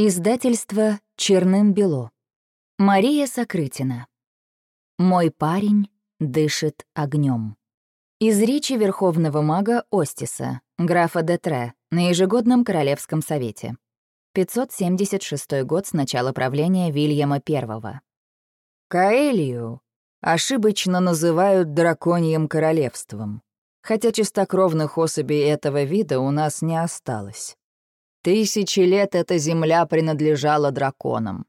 Издательство «Черным-бело». Мария Сокрытина. «Мой парень дышит огнем. Из речи верховного мага Остиса, графа Детре, на ежегодном Королевском совете. 576 год с начала правления Вильяма I. Каэлию ошибочно называют драконьим королевством, хотя чистокровных особей этого вида у нас не осталось. Тысячи лет эта земля принадлежала драконам.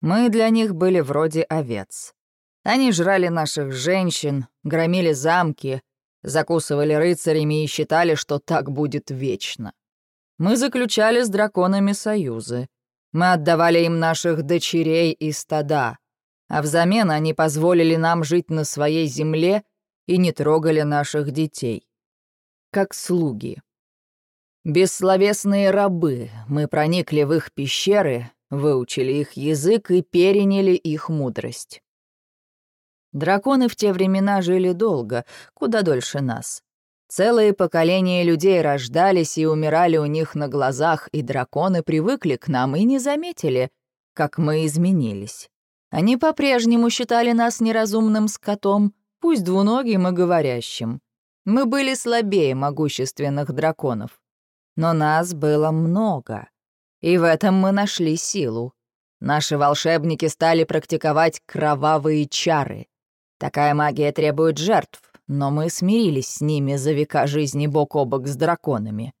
Мы для них были вроде овец. Они жрали наших женщин, громили замки, закусывали рыцарями и считали, что так будет вечно. Мы заключали с драконами союзы. Мы отдавали им наших дочерей и стада, а взамен они позволили нам жить на своей земле и не трогали наших детей. Как слуги. Бессловесные рабы, мы проникли в их пещеры, выучили их язык и переняли их мудрость. Драконы в те времена жили долго, куда дольше нас. Целые поколения людей рождались и умирали у них на глазах, и драконы привыкли к нам и не заметили, как мы изменились. Они по-прежнему считали нас неразумным скотом, пусть двуногим и говорящим. Мы были слабее могущественных драконов. Но нас было много. И в этом мы нашли силу. Наши волшебники стали практиковать кровавые чары. Такая магия требует жертв, но мы смирились с ними за века жизни бок о бок с драконами.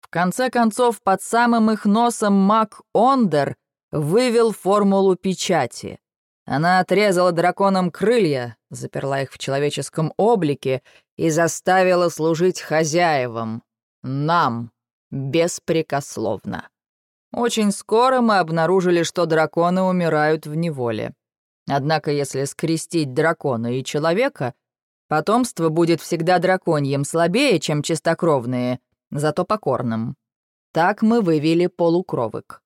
В конце концов, под самым их носом маг Ондер вывел формулу печати. Она отрезала драконам крылья, заперла их в человеческом облике и заставила служить хозяевам, нам. Беспрекословно. Очень скоро мы обнаружили, что драконы умирают в неволе. Однако, если скрестить дракона и человека, потомство будет всегда драконьем, слабее, чем чистокровные, зато покорным. Так мы вывели полукровок.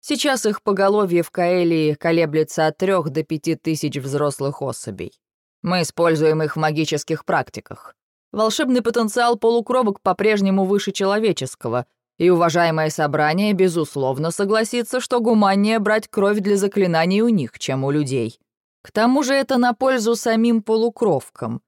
Сейчас их поголовье в Каэлии колеблется от трех до пяти тысяч взрослых особей. Мы используем их в магических практиках. Волшебный потенциал полукровок по-прежнему выше человеческого, и уважаемое собрание, безусловно, согласится, что гуманнее брать кровь для заклинаний у них, чем у людей. К тому же это на пользу самим полукровкам.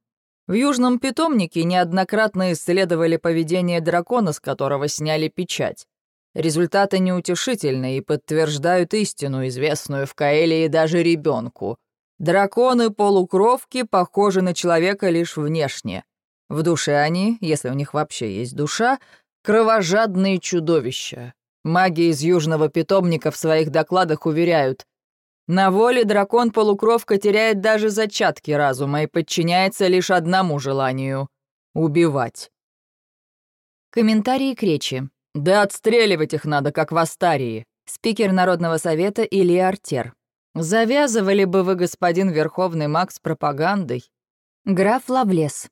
В Южном питомнике неоднократно исследовали поведение дракона, с которого сняли печать. Результаты неутешительны и подтверждают истину, известную в Каэлии даже ребенку. Драконы-полукровки похожи на человека лишь внешне — в душе они, если у них вообще есть душа, кровожадные чудовища. Маги из Южного питомника в своих докладах уверяют, на воле дракон-полукровка теряет даже зачатки разума и подчиняется лишь одному желанию — убивать. Комментарии к речи. Да отстреливать их надо, как в Астарии. Спикер Народного совета Илья Артер. Завязывали бы вы, господин Верховный маг, с пропагандой. Граф Лавлес.